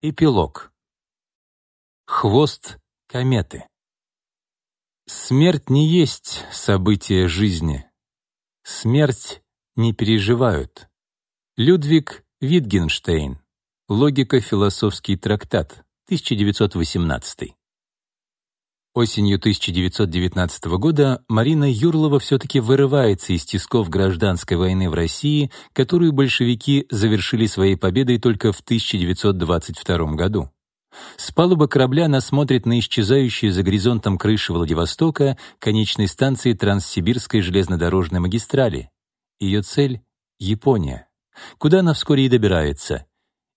Эпилог. Хвост кометы. Смерть не есть событие жизни. Смерть не переживают. Людвиг Витгенштейн. Логико-философский трактат. 1918. Осенью 1919 года Марина Юрлова все-таки вырывается из тисков гражданской войны в России, которую большевики завершили своей победой только в 1922 году. С палубы корабля она смотрит на исчезающие за горизонтом крыши Владивостока конечной станции Транссибирской железнодорожной магистрали. Ее цель — Япония, куда она вскоре и добирается.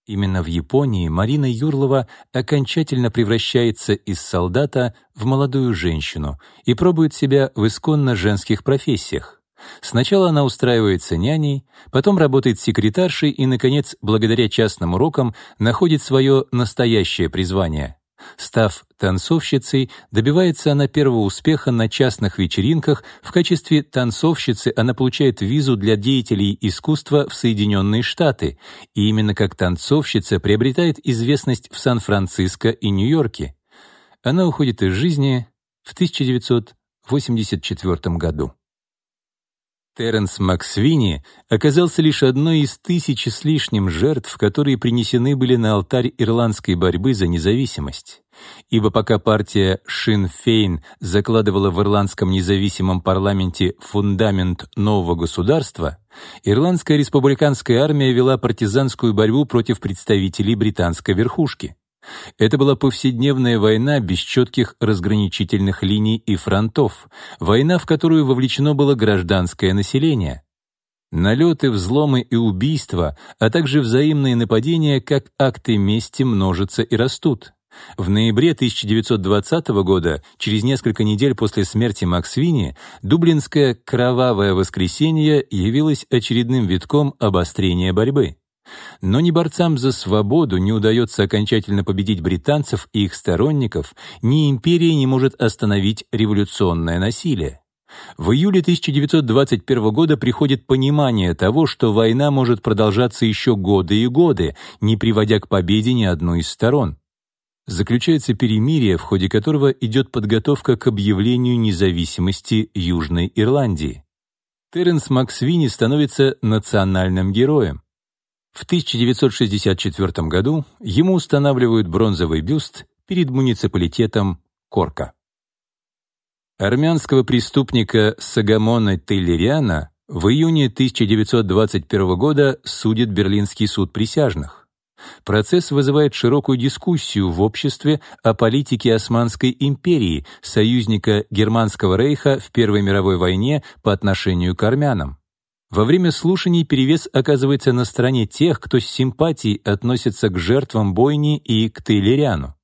Именно в Японии Марина Юрлова окончательно превращается из солдата в молодую женщину и пробует себя в исконно женских профессиях. Сначала она устраивается няней, потом работает секретаршей и, наконец, благодаря частным урокам, находит свое настоящее призвание Став танцовщицей, добивается она первого успеха на частных вечеринках. В качестве танцовщицы она получает визу для деятелей искусства в Соединенные Штаты. И именно как танцовщица приобретает известность в Сан-Франциско и Нью-Йорке. Она уходит из жизни в 1984 году. Теренс Максвини оказался лишь одной из тысячи с лишним жертв, которые принесены были на алтарь ирландской борьбы за независимость. Ибо пока партия Шин Фейн закладывала в ирландском независимом парламенте фундамент нового государства, ирландская республиканская армия вела партизанскую борьбу против представителей британской верхушки. Это была повседневная война без четких разграничительных линий и фронтов, война, в которую вовлечено было гражданское население. Налеты, взломы и убийства, а также взаимные нападения, как акты мести, множатся и растут. В ноябре 1920 года, через несколько недель после смерти Максвини, Дублинское «Кровавое воскресенье» явилось очередным витком обострения борьбы. Но ни борцам за свободу не удается окончательно победить британцев и их сторонников, ни империя не может остановить революционное насилие. В июле 1921 года приходит понимание того, что война может продолжаться еще годы и годы, не приводя к победе ни одной из сторон. Заключается перемирие, в ходе которого идет подготовка к объявлению независимости Южной Ирландии. Теренс Максвини становится национальным героем. В 1964 году ему устанавливают бронзовый бюст перед муниципалитетом Корка. Армянского преступника Сагамона Тейлериана в июне 1921 года судит Берлинский суд присяжных. Процесс вызывает широкую дискуссию в обществе о политике Османской империи, союзника Германского рейха в Первой мировой войне по отношению к армянам. Во время слушаний перевес оказывается на стороне тех, кто с симпатией относится к жертвам бойни и к Тейлериану.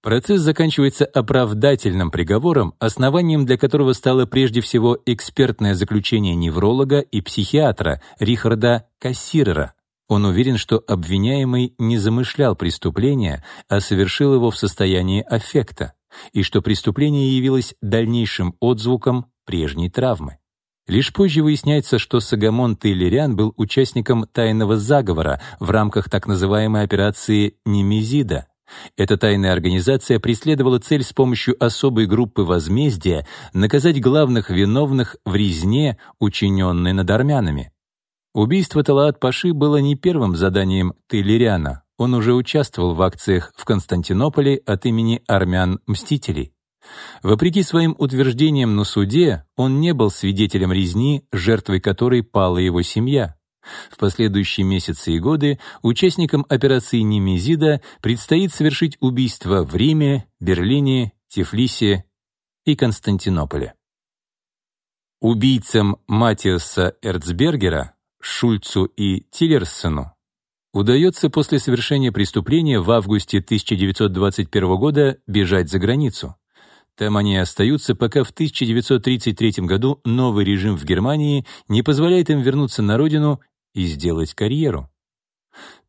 Процесс заканчивается оправдательным приговором, основанием для которого стало прежде всего экспертное заключение невролога и психиатра Рихарда Кассирера. Он уверен, что обвиняемый не замышлял преступления, а совершил его в состоянии аффекта, и что преступление явилось дальнейшим отзвуком прежней травмы. Лишь позже выясняется, что Сагамон Тейлериан был участником тайного заговора в рамках так называемой операции «Немезида». Эта тайная организация преследовала цель с помощью особой группы возмездия наказать главных виновных в резне, учиненной над армянами. Убийство Талаат-Паши было не первым заданием Тейлериана. Он уже участвовал в акциях в Константинополе от имени армян-мстителей. Вопреки своим утверждениям на суде, он не был свидетелем резни, жертвой которой пала его семья. В последующие месяцы и годы участникам операции Немезида предстоит совершить убийства в Риме, Берлине, Тифлисе и Константинополе. Убийцам Матиаса Эрцбергера, Шульцу и Тиллерсону удается после совершения преступления в августе 1921 года бежать за границу. Там они остаются, пока в 1933 году новый режим в Германии не позволяет им вернуться на родину и сделать карьеру.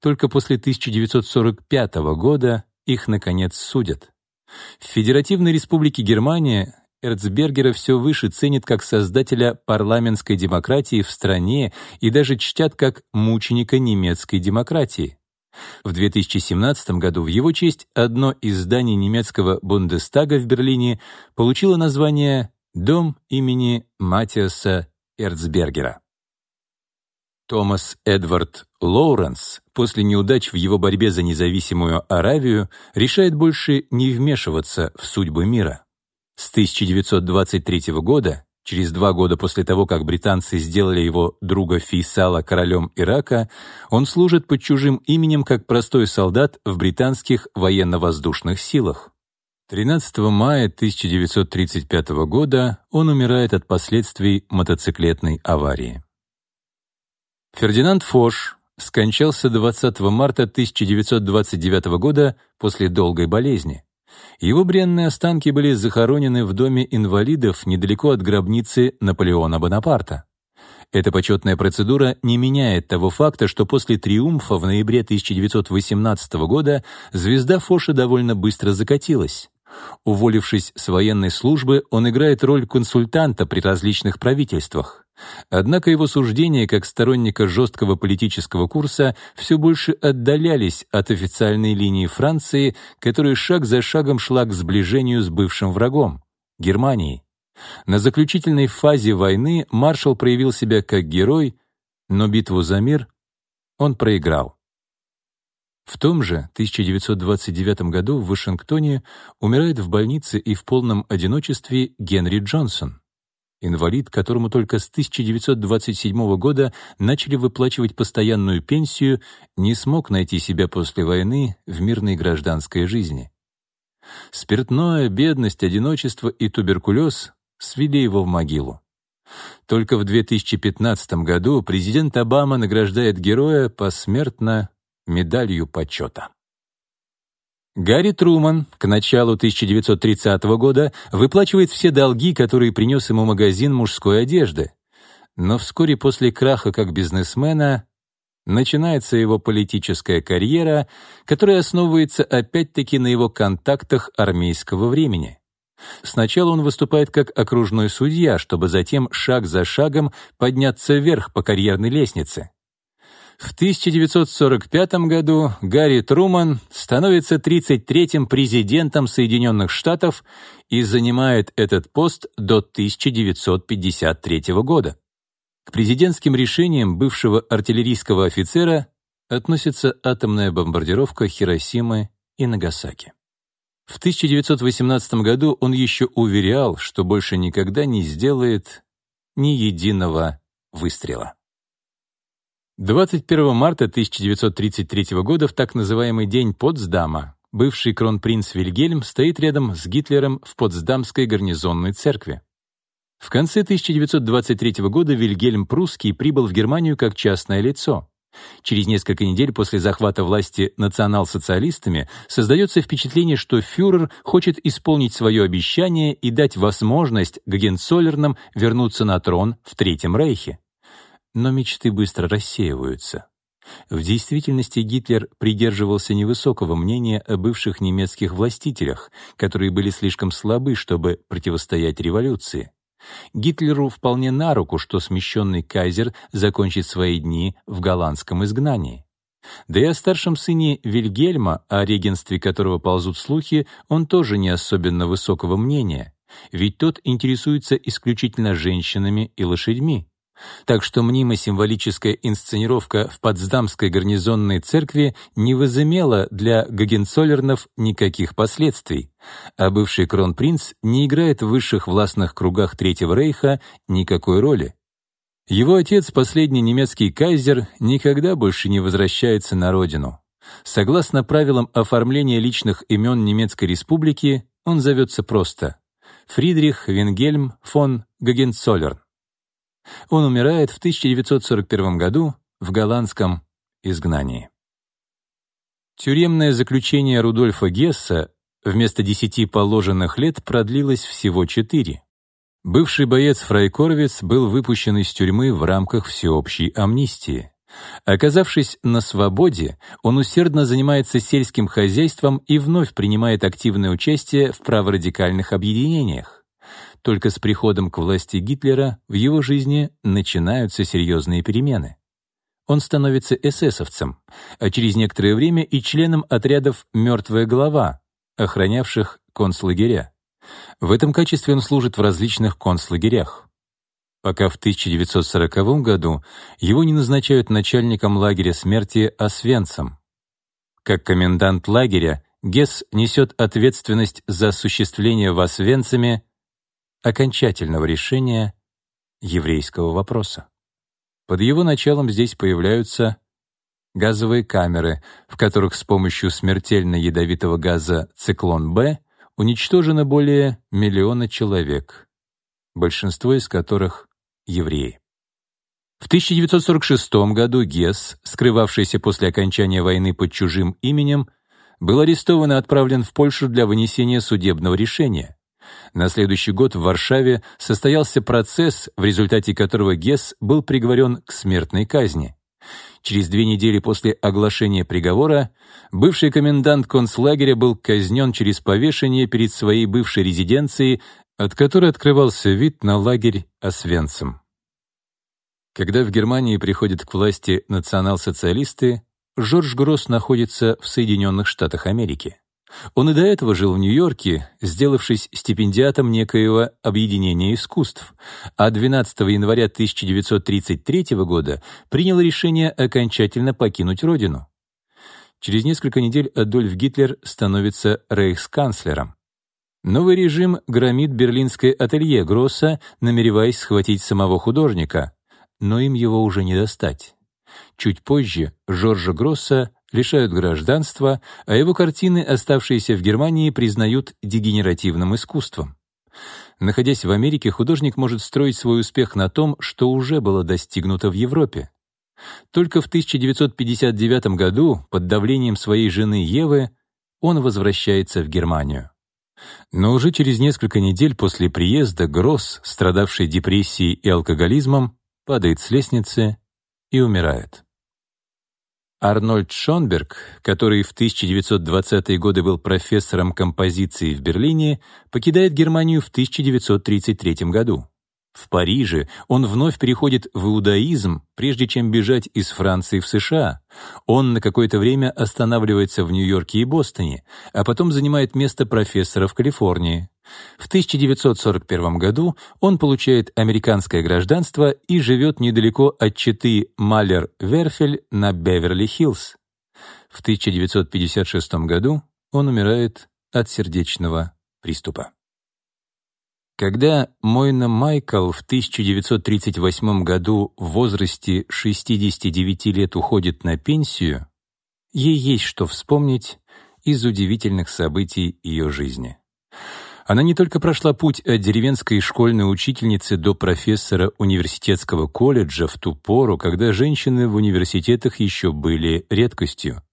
Только после 1945 года их, наконец, судят. В Федеративной Республике Германия Эрцбергера все выше ценят как создателя парламентской демократии в стране и даже чтят как мученика немецкой демократии. В 2017 году в его честь одно из зданий немецкого Бундестага в Берлине получило название «Дом имени Матиаса Эрцбергера». Томас Эдвард Лоуренс после неудач в его борьбе за независимую Аравию решает больше не вмешиваться в судьбы мира. С 1923 года, через два года после того, как британцы сделали его друга Фейсала королем Ирака, он служит под чужим именем как простой солдат в британских военно-воздушных силах. 13 мая 1935 года он умирает от последствий мотоциклетной аварии. Фердинанд Фош скончался 20 марта 1929 года после долгой болезни. Его бренные останки были захоронены в доме инвалидов недалеко от гробницы Наполеона Бонапарта. Эта почетная процедура не меняет того факта, что после триумфа в ноябре 1918 года звезда Фоша довольно быстро закатилась. Уволившись с военной службы, он играет роль консультанта при различных правительствах. Однако его суждения как сторонника жесткого политического курса все больше отдалялись от официальной линии Франции, которая шаг за шагом шла к сближению с бывшим врагом — Германией. На заключительной фазе войны маршал проявил себя как герой, но битву за мир он проиграл. В том же 1929 году в Вашингтоне умирает в больнице и в полном одиночестве Генри Джонсон. Инвалид, которому только с 1927 года начали выплачивать постоянную пенсию, не смог найти себя после войны в мирной гражданской жизни. Спиртное, бедность, одиночество и туберкулез свели его в могилу. Только в 2015 году президент Обама награждает героя посмертно медалью почета. Гарри Труман к началу 1930 года выплачивает все долги, которые принес ему магазин мужской одежды. Но вскоре после краха как бизнесмена начинается его политическая карьера, которая основывается опять-таки на его контактах армейского времени. Сначала он выступает как окружной судья, чтобы затем шаг за шагом подняться вверх по карьерной лестнице. В 1945 году Гарри Труман становится 33-м президентом Соединенных Штатов и занимает этот пост до 1953 года. К президентским решениям бывшего артиллерийского офицера относится атомная бомбардировка Хиросимы и Нагасаки. В 1918 году он еще уверял, что больше никогда не сделает ни единого выстрела. 21 марта 1933 года в так называемый День Потсдама бывший кронпринц Вильгельм стоит рядом с Гитлером в Потсдамской гарнизонной церкви. В конце 1923 года Вильгельм Прусский прибыл в Германию как частное лицо. Через несколько недель после захвата власти национал-социалистами создается впечатление, что фюрер хочет исполнить свое обещание и дать возможность Гагенцоллернам вернуться на трон в Третьем Рейхе но мечты быстро рассеиваются. В действительности Гитлер придерживался невысокого мнения о бывших немецких властителях, которые были слишком слабы, чтобы противостоять революции. Гитлеру вполне на руку, что смещенный кайзер закончит свои дни в голландском изгнании. Да и о старшем сыне Вильгельма, о регенстве которого ползут слухи, он тоже не особенно высокого мнения, ведь тот интересуется исключительно женщинами и лошадьми. Так что мнимо-символическая инсценировка в Потсдамской гарнизонной церкви не возымела для Гагенцоллернов никаких последствий, а бывший кронпринц не играет в высших властных кругах Третьего Рейха никакой роли. Его отец, последний немецкий кайзер, никогда больше не возвращается на родину. Согласно правилам оформления личных имен Немецкой Республики, он зовется просто Фридрих Венгельм фон Гагенцоллерн. Он умирает в 1941 году в голландском изгнании. Тюремное заключение Рудольфа Гесса вместо десяти положенных лет продлилось всего четыре. Бывший боец Фрайкоровец был выпущен из тюрьмы в рамках всеобщей амнистии. Оказавшись на свободе, он усердно занимается сельским хозяйством и вновь принимает активное участие в праворадикальных объединениях. Только с приходом к власти Гитлера в его жизни начинаются серьезные перемены. он становится эсэсовцем, а через некоторое время и членом отрядов «Мертвая голова», охранявших концлагеря. В этом качестве он служит в различных концлагерях. Пока в 1940 году его не назначают начальником лагеря смерти Освенцем. Как комендант лагеря, Гесс несет ответственность за осуществление в Освенциме окончательного решения еврейского вопроса. Под его началом здесь появляются газовые камеры, в которых с помощью смертельно ядовитого газа «Циклон-Б» уничтожено более миллиона человек, большинство из которых — евреи. В 1946 году Гесс, скрывавшийся после окончания войны под чужим именем, был арестован и отправлен в Польшу для вынесения судебного решения. На следующий год в Варшаве состоялся процесс, в результате которого Гесс был приговорен к смертной казни. Через две недели после оглашения приговора бывший комендант концлагеря был казнен через повешение перед своей бывшей резиденцией, от которой открывался вид на лагерь Освенцим. Когда в Германии приходят к власти национал-социалисты, Жорж Гросс находится в Соединенных Штатах Америки. Он и до этого жил в Нью-Йорке, сделавшись стипендиатом некоего объединения искусств, а 12 января 1933 года принял решение окончательно покинуть родину. Через несколько недель Адольф Гитлер становится рейхсканцлером. Новый режим громит берлинское ателье Гросса, намереваясь схватить самого художника, но им его уже не достать. Чуть позже Жоржа Гросса лишают гражданства, а его картины, оставшиеся в Германии, признают дегенеративным искусством. Находясь в Америке, художник может строить свой успех на том, что уже было достигнуто в Европе. Только в 1959 году, под давлением своей жены Евы, он возвращается в Германию. Но уже через несколько недель после приезда Гросс, страдавший депрессией и алкоголизмом, падает с лестницы и умирает. Арнольд Шонберг, который в 1920-е годы был профессором композиции в Берлине, покидает Германию в 1933 году. В Париже он вновь переходит в иудаизм, прежде чем бежать из Франции в США. Он на какое-то время останавливается в Нью-Йорке и Бостоне, а потом занимает место профессора в Калифорнии. В 1941 году он получает американское гражданство и живет недалеко от Читы Малер-Верфель на Беверли-Хиллз. В 1956 году он умирает от сердечного приступа. Когда Мойна Майкл в 1938 году в возрасте 69 лет уходит на пенсию, ей есть что вспомнить из удивительных событий ее жизни. Она не только прошла путь от деревенской школьной учительницы до профессора университетского колледжа в ту пору, когда женщины в университетах еще были редкостью.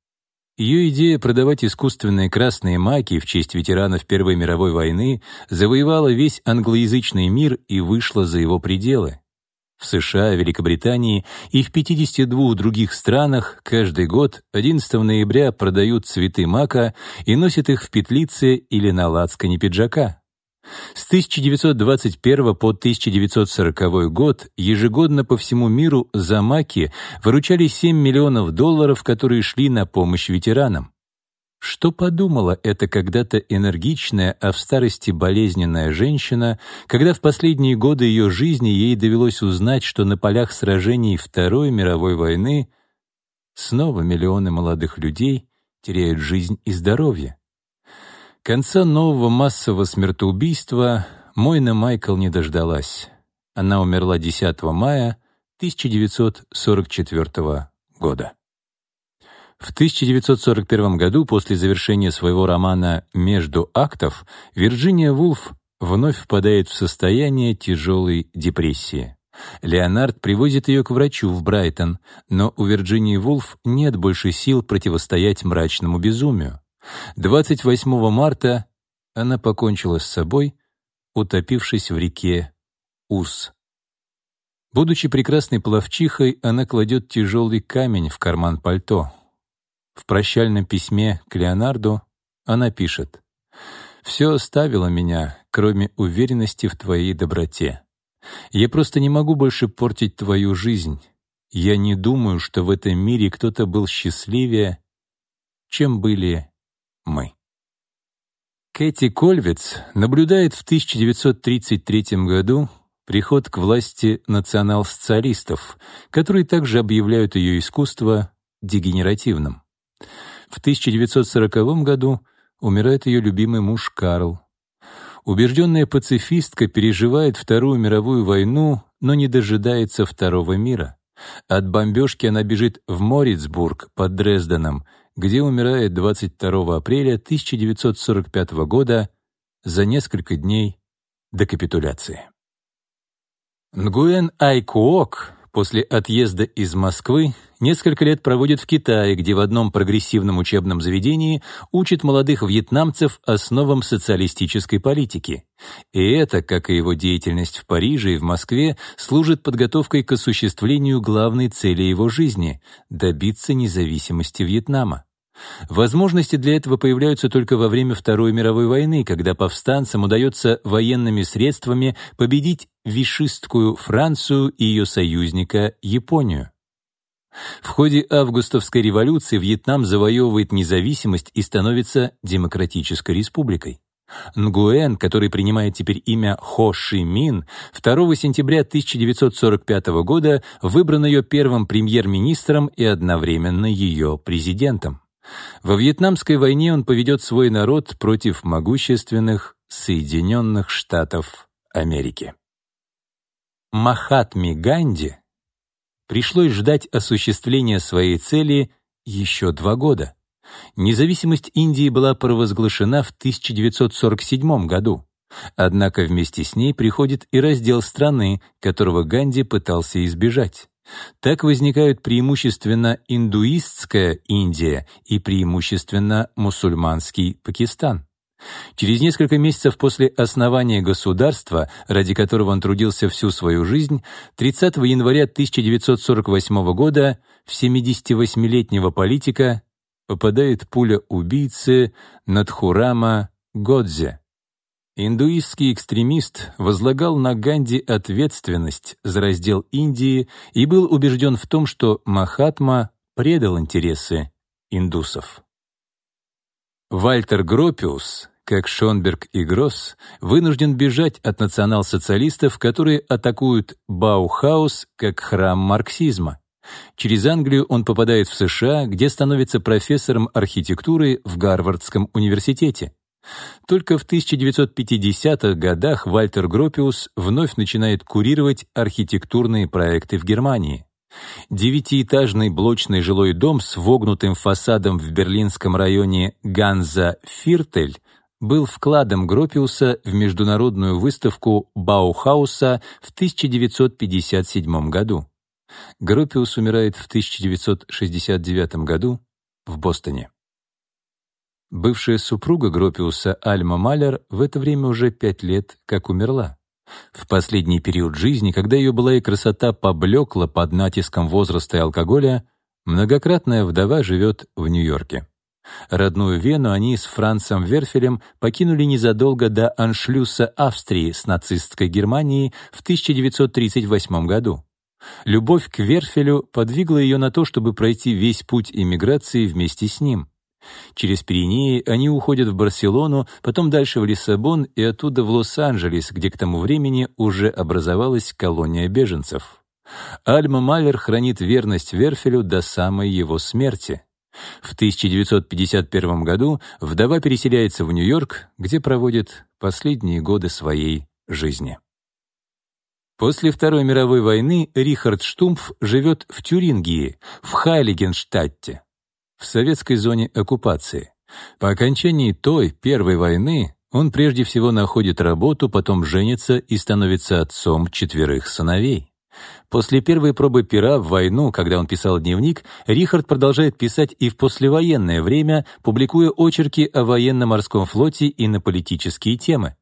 Ее идея продавать искусственные красные маки в честь ветеранов Первой мировой войны завоевала весь англоязычный мир и вышла за его пределы. В США, Великобритании и в 52 других странах каждый год 11 ноября продают цветы мака и носят их в петлице или на лацкане пиджака. С 1921 по 1940 год ежегодно по всему миру за маки выручали 7 миллионов долларов, которые шли на помощь ветеранам. Что подумала эта когда-то энергичная, а в старости болезненная женщина, когда в последние годы ее жизни ей довелось узнать, что на полях сражений Второй мировой войны снова миллионы молодых людей теряют жизнь и здоровье? Конца нового массового смертоубийства Мойна Майкл не дождалась. Она умерла 10 мая 1944 года. В 1941 году, после завершения своего романа «Между актов», Вирджиния Вулф вновь впадает в состояние тяжелой депрессии. Леонард привозит ее к врачу в Брайтон, но у Вирджинии Вулф нет больше сил противостоять мрачному безумию. 28 марта она покончила с собой, утопившись в реке Ус. Будучи прекрасной пловчихой, она кладет тяжелый камень в карман пальто. В прощальном письме к Леонарду она пишет «Все оставило меня, кроме уверенности в твоей доброте. Я просто не могу больше портить твою жизнь. я не думаю, что в этом мире кто-то был счастливее, чем были мы. Кэти Кольвиц наблюдает в 1933 году приход к власти национал-социалистов, которые также объявляют ее искусство дегенеративным. В 1940 году умирает ее любимый муж Карл. Убежденная пацифистка переживает Вторую мировую войну, но не дожидается Второго мира. От бомбежки она бежит в Морицбург под Дрезденом, где умирает 22 апреля 1945 года за несколько дней до капитуляции. Нгуэн Айкуок после отъезда из Москвы несколько лет проводит в Китае, где в одном прогрессивном учебном заведении учит молодых вьетнамцев основам социалистической политики. И это, как и его деятельность в Париже и в Москве, служит подготовкой к осуществлению главной цели его жизни — добиться независимости Вьетнама. Возможности для этого появляются только во время Второй мировой войны, когда повстанцам удается военными средствами победить вишистскую Францию и ее союзника Японию. В ходе августовской революции Вьетнам завоевывает независимость и становится демократической республикой. Нгуэн, который принимает теперь имя Хо Ши Мин, 2 сентября 1945 года выбран ее первым премьер-министром и одновременно ее президентом. Во Вьетнамской войне он поведет свой народ против могущественных Соединенных Штатов Америки. Махатми Ганди пришлось ждать осуществления своей цели еще два года. Независимость Индии была провозглашена в 1947 году. Однако вместе с ней приходит и раздел страны, которого Ганди пытался избежать. Так возникают преимущественно индуистская Индия и преимущественно мусульманский Пакистан. Через несколько месяцев после основания государства, ради которого он трудился всю свою жизнь, 30 января 1948 года в 78-летнего политика попадает пуля убийцы Надхурама Годзе. Индуистский экстремист возлагал на Ганди ответственность за раздел Индии и был убежден в том, что Махатма предал интересы индусов. Вальтер Гропиус, как Шонберг и Гросс, вынужден бежать от национал-социалистов, которые атакуют Баухаус как храм марксизма. Через Англию он попадает в США, где становится профессором архитектуры в Гарвардском университете. Только в 1950-х годах Вальтер Гропиус вновь начинает курировать архитектурные проекты в Германии. Девятиэтажный блочный жилой дом с вогнутым фасадом в берлинском районе Ганза-Фиртель был вкладом Гропиуса в международную выставку Баухауса в 1957 году. Гропиус умирает в 1969 году в Бостоне. Бывшая супруга Гропиуса Альма Малер в это время уже пять лет как умерла. В последний период жизни, когда ее была и красота поблекла под натиском возраста и алкоголя, многократная вдова живет в Нью-Йорке. Родную Вену они с Францем Верфелем покинули незадолго до аншлюса Австрии с нацистской Германией в 1938 году. Любовь к Верфелю подвигла ее на то, чтобы пройти весь путь эмиграции вместе с ним. Через Пиренеи они уходят в Барселону, потом дальше в Лиссабон и оттуда в Лос-Анджелес, где к тому времени уже образовалась колония беженцев. Альма Малер хранит верность Верфелю до самой его смерти. В 1951 году вдова переселяется в Нью-Йорк, где проводит последние годы своей жизни. После Второй мировой войны Рихард Штумф живет в Тюрингии, в Хайлигенштадте в советской зоне оккупации. По окончании той, Первой войны, он прежде всего находит работу, потом женится и становится отцом четверых сыновей. После первой пробы пера в войну, когда он писал дневник, Рихард продолжает писать и в послевоенное время, публикуя очерки о военно-морском флоте и на политические темы.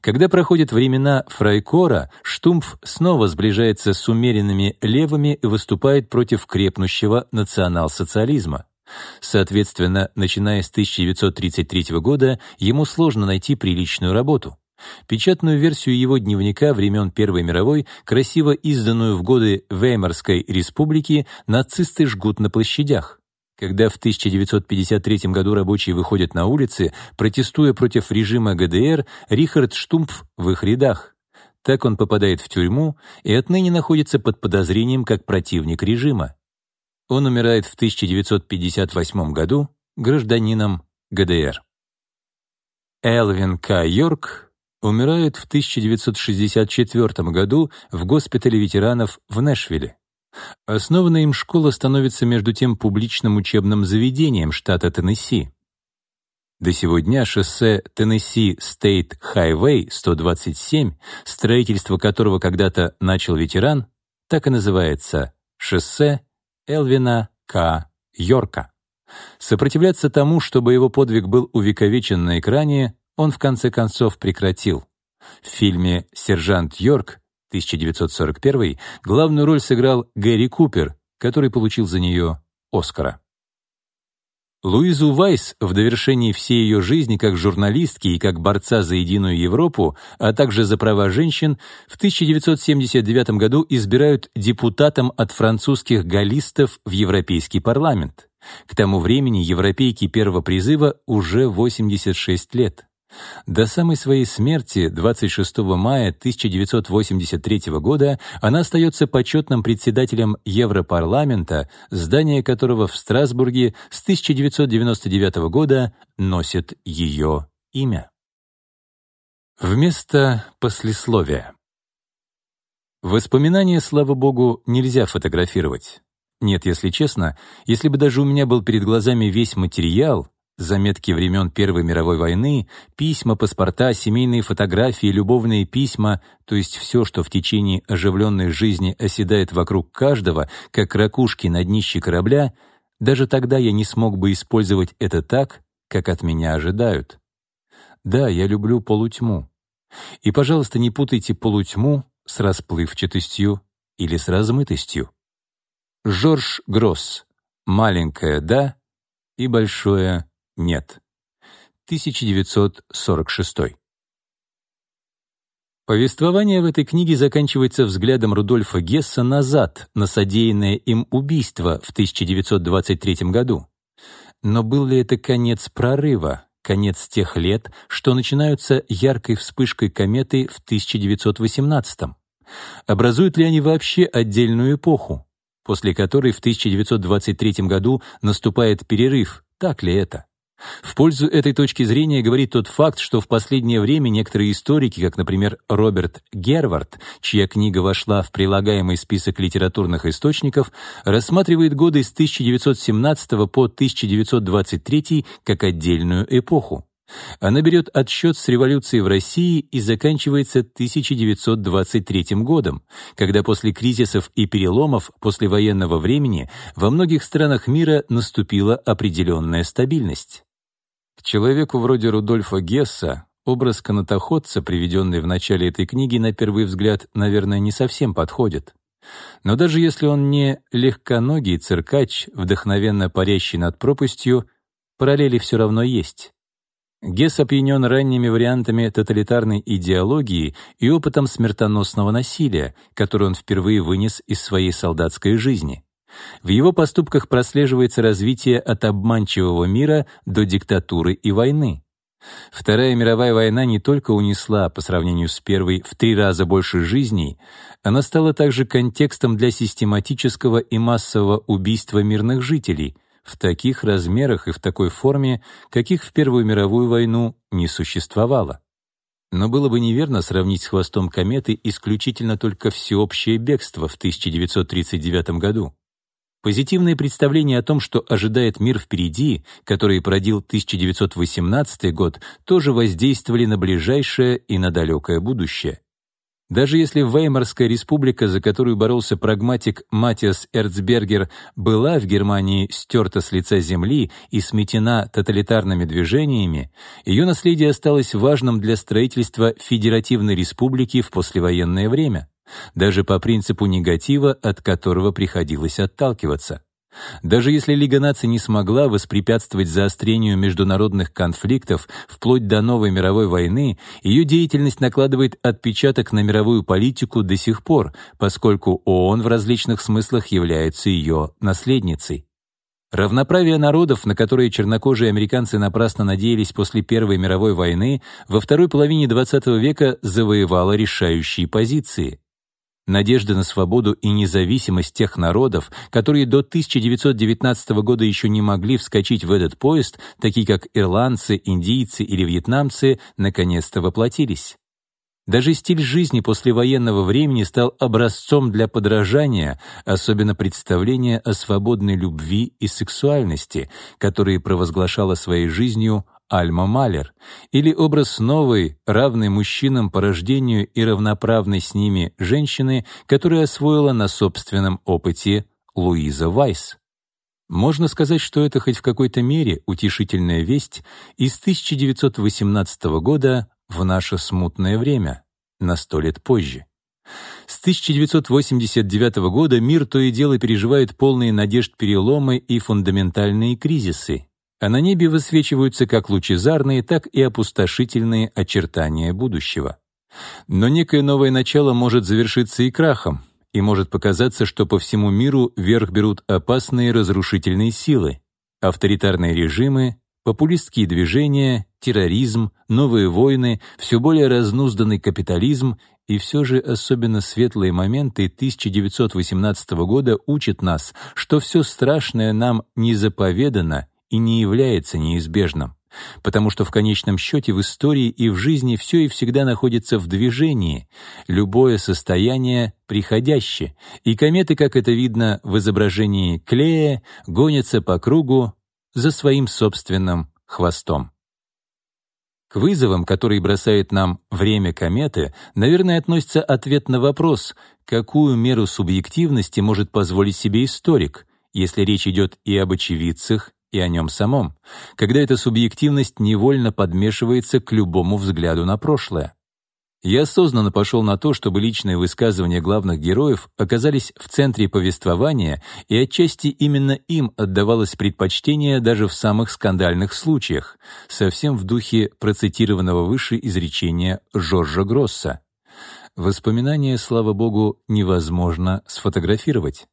Когда проходят времена Фрайкора, Штумф снова сближается с умеренными левыми и выступает против крепнущего национал-социализма. Соответственно, начиная с 1933 года, ему сложно найти приличную работу. Печатную версию его дневника времен Первой мировой, красиво изданную в годы Веймарской республики, нацисты жгут на площадях. Когда в 1953 году рабочие выходят на улицы, протестуя против режима ГДР, Рихард Штумпф в их рядах. Так он попадает в тюрьму и отныне находится под подозрением как противник режима. Он умирает в 1958 году гражданином ГДР. Элвин К. Йорк умирает в 1964 году в госпитале ветеранов в Нэшвилле. Основанная им школа становится между тем публичным учебным заведением штата Теннесси. До сего дня шоссе Теннесси Стейт Хайвей 127, строительство которого когда-то начал ветеран, так и называется шоссе Элвина К. Йорка. Сопротивляться тому, чтобы его подвиг был увековечен на экране, он в конце концов прекратил. В фильме «Сержант Йорк» 1941 главную роль сыграл Гэри Купер, который получил за нее Оскара. Луизу Вайс в довершении всей ее жизни как журналистки и как борца за единую Европу, а также за права женщин, в 1979 году избирают депутатом от французских галлистов в Европейский парламент. К тому времени европейке первого призыва уже 86 лет. До самой своей смерти 26 мая 1983 года она остается почетным председателем Европарламента, здание которого в Страсбурге с 1999 года носит ее имя. Вместо послесловия. Воспоминания, слава богу, нельзя фотографировать. Нет, если честно, если бы даже у меня был перед глазами весь материал, Заметки времен Первой мировой войны, письма, паспорта, семейные фотографии, любовные письма, то есть все, что в течение оживленной жизни оседает вокруг каждого, как ракушки на днище корабля, даже тогда я не смог бы использовать это так, как от меня ожидают. Да, я люблю полутьму. И, пожалуйста, не путайте полутьму с расплывчатостью или с размытостью. Жорж Гросс. Маленькое «да» и большое нет. 1946. Повествование в этой книге заканчивается взглядом Рудольфа Гесса назад на содеянное им убийство в 1923 году. Но был ли это конец прорыва, конец тех лет, что начинаются яркой вспышкой кометы в 1918? Образуют ли они вообще отдельную эпоху, после которой в 1923 году наступает перерыв, так ли это? В пользу этой точки зрения говорит тот факт, что в последнее время некоторые историки, как, например, Роберт Гервард, чья книга вошла в прилагаемый список литературных источников, рассматривает годы с 1917 по 1923 как отдельную эпоху. Она берет отсчет с революцией в России и заканчивается 1923 годом, когда после кризисов и переломов послевоенного времени во многих странах мира наступила определенная стабильность. К человеку вроде Рудольфа Гесса образ канатоходца, приведенный в начале этой книги, на первый взгляд, наверное, не совсем подходит. Но даже если он не легконогий циркач, вдохновенно парящий над пропастью, параллели все равно есть. Гесс опьянен ранними вариантами тоталитарной идеологии и опытом смертоносного насилия, который он впервые вынес из своей солдатской жизни. В его поступках прослеживается развитие от обманчивого мира до диктатуры и войны. Вторая мировая война не только унесла, по сравнению с первой, в три раза больше жизней, она стала также контекстом для систематического и массового убийства мирных жителей, в таких размерах и в такой форме, каких в Первую мировую войну не существовало. Но было бы неверно сравнить с хвостом кометы исключительно только всеобщее бегство в 1939 году. Позитивные представления о том, что ожидает мир впереди, которые породил 1918 год, тоже воздействовали на ближайшее и на далекое будущее. Даже если Веймарская республика, за которую боролся прагматик Матиас Эрцбергер, была в Германии стерта с лица земли и сметена тоталитарными движениями, ее наследие осталось важным для строительства федеративной республики в послевоенное время, даже по принципу негатива, от которого приходилось отталкиваться. Даже если Лига наций не смогла воспрепятствовать заострению международных конфликтов вплоть до новой мировой войны, ее деятельность накладывает отпечаток на мировую политику до сих пор, поскольку ООН в различных смыслах является ее наследницей. Равноправие народов, на которые чернокожие американцы напрасно надеялись после Первой мировой войны, во второй половине XX века завоевало решающие позиции. Надежда на свободу и независимость тех народов, которые до 1919 года еще не могли вскочить в этот поезд, такие как ирландцы, индийцы или вьетнамцы, наконец-то воплотились. Даже стиль жизни послевоенного времени стал образцом для подражания, особенно представление о свободной любви и сексуальности, которые провозглашала своей жизнью Альма Малер, или образ новой, равной мужчинам по рождению и равноправной с ними женщины, которая освоила на собственном опыте Луиза Вайс. Можно сказать, что это хоть в какой-то мере утешительная весть из 1918 года в наше смутное время, на сто лет позже. С 1989 года мир то и дело переживает полные надежд переломы и фундаментальные кризисы, а на небе высвечиваются как лучезарные, так и опустошительные очертания будущего. Но некое новое начало может завершиться и крахом, и может показаться, что по всему миру верх берут опасные разрушительные силы, авторитарные режимы, популистские движения, терроризм, новые войны, все более разнузданный капитализм и все же особенно светлые моменты 1918 года учат нас, что все страшное нам не заповедано и не является неизбежным, потому что в конечном счете в истории и в жизни все и всегда находится в движении, любое состояние приходящее, и кометы, как это видно в изображении Клея, гонятся по кругу за своим собственным хвостом. К вызовам, которые бросает нам время кометы, наверное, относится ответ на вопрос, какую меру субъективности может позволить себе историк, если речь идет и об очевидцах, и о нем самом, когда эта субъективность невольно подмешивается к любому взгляду на прошлое. Я осознанно пошел на то, чтобы личные высказывания главных героев оказались в центре повествования, и отчасти именно им отдавалось предпочтение даже в самых скандальных случаях, совсем в духе процитированного выше изречения Жоржа Гросса. Воспоминания, слава богу, невозможно сфотографировать.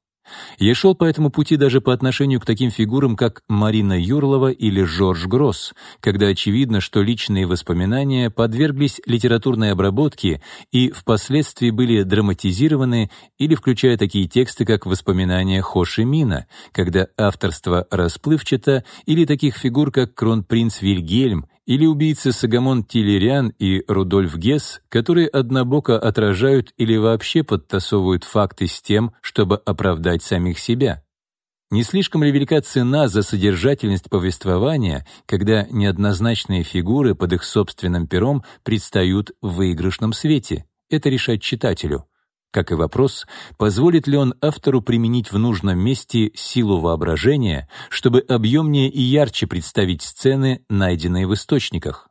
Я шел по этому пути даже по отношению к таким фигурам, как Марина Юрлова или Жорж Гросс, когда очевидно, что личные воспоминания подверглись литературной обработке и впоследствии были драматизированы или включая такие тексты, как воспоминания Хо Ши Мина, когда авторство расплывчато, или таких фигур, как кронпринц Вильгельм или убийцы Сагамон Тилериан и Рудольф Гесс, которые однобоко отражают или вообще подтасовывают факты с тем, чтобы оправдать самих себя. Не слишком ли велика цена за содержательность повествования, когда неоднозначные фигуры под их собственным пером предстают в выигрышном свете? Это решать читателю. Как и вопрос, позволит ли он автору применить в нужном месте силу воображения, чтобы объемнее и ярче представить сцены, найденные в источниках.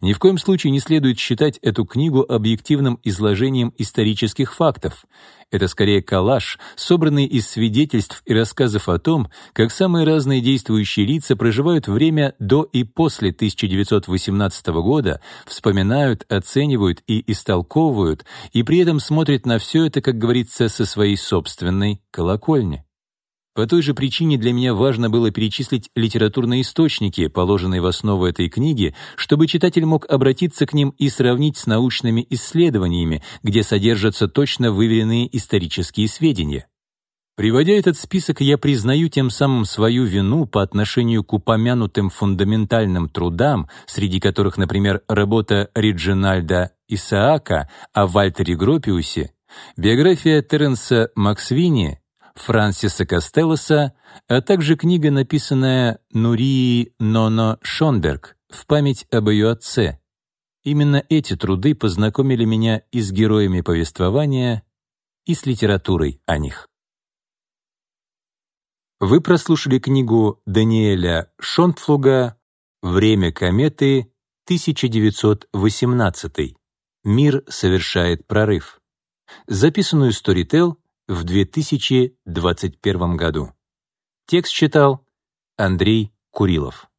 Ни в коем случае не следует считать эту книгу объективным изложением исторических фактов. Это скорее коллаж, собранный из свидетельств и рассказов о том, как самые разные действующие лица проживают время до и после 1918 года, вспоминают, оценивают и истолковывают, и при этом смотрят на все это, как говорится, со своей собственной колокольни. По той же причине для меня важно было перечислить литературные источники, положенные в основу этой книги, чтобы читатель мог обратиться к ним и сравнить с научными исследованиями, где содержатся точно выверенные исторические сведения. Приводя этот список, я признаю тем самым свою вину по отношению к упомянутым фундаментальным трудам, среди которых, например, работа Риджинальда Исаака о Вальтере Гропиусе, биография Теренса Максвини, Франсиса Костелоса, а также книга, написанная Нурии Ноно Шонберг в память об ее отце. Именно эти труды познакомили меня и с героями повествования, и с литературой о них. Вы прослушали книгу Даниэля Шонтфлуга «Время кометы 1918. Мир совершает прорыв», записанную Storytel в 2021 году. Текст читал Андрей Курилов.